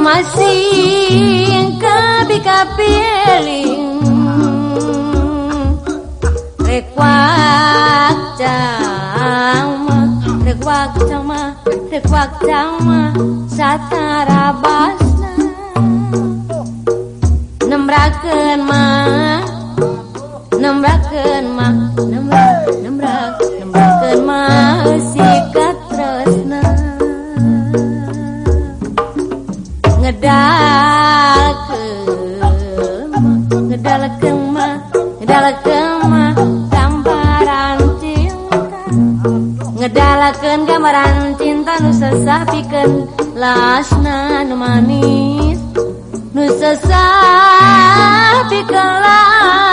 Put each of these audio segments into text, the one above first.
masing kebikapiling rek wakjang mah rek wakjang mah rek wakjang mah satara basna nembrakeun mah nembrakeun mah Salaken gambaran cinta nu piken lasna nu manis. Nu piken lasna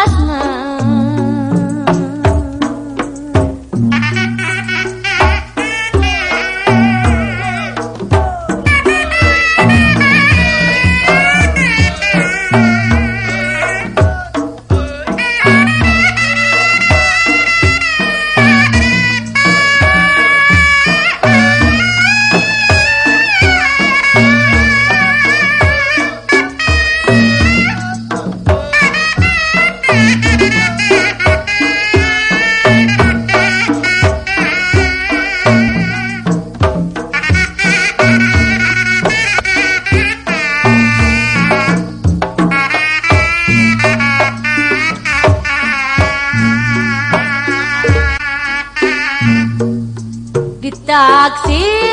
Sakshi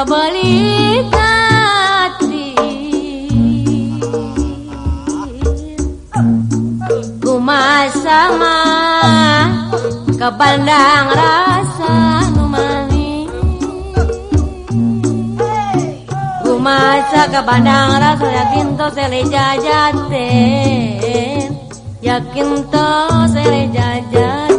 kabalik hati. Kumasa mah kabandang rasa nu manis. Kumasa kabandang rasa yakin to sele jajan yakin to sele jajan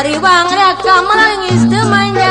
Mariwang rekam melangis demanja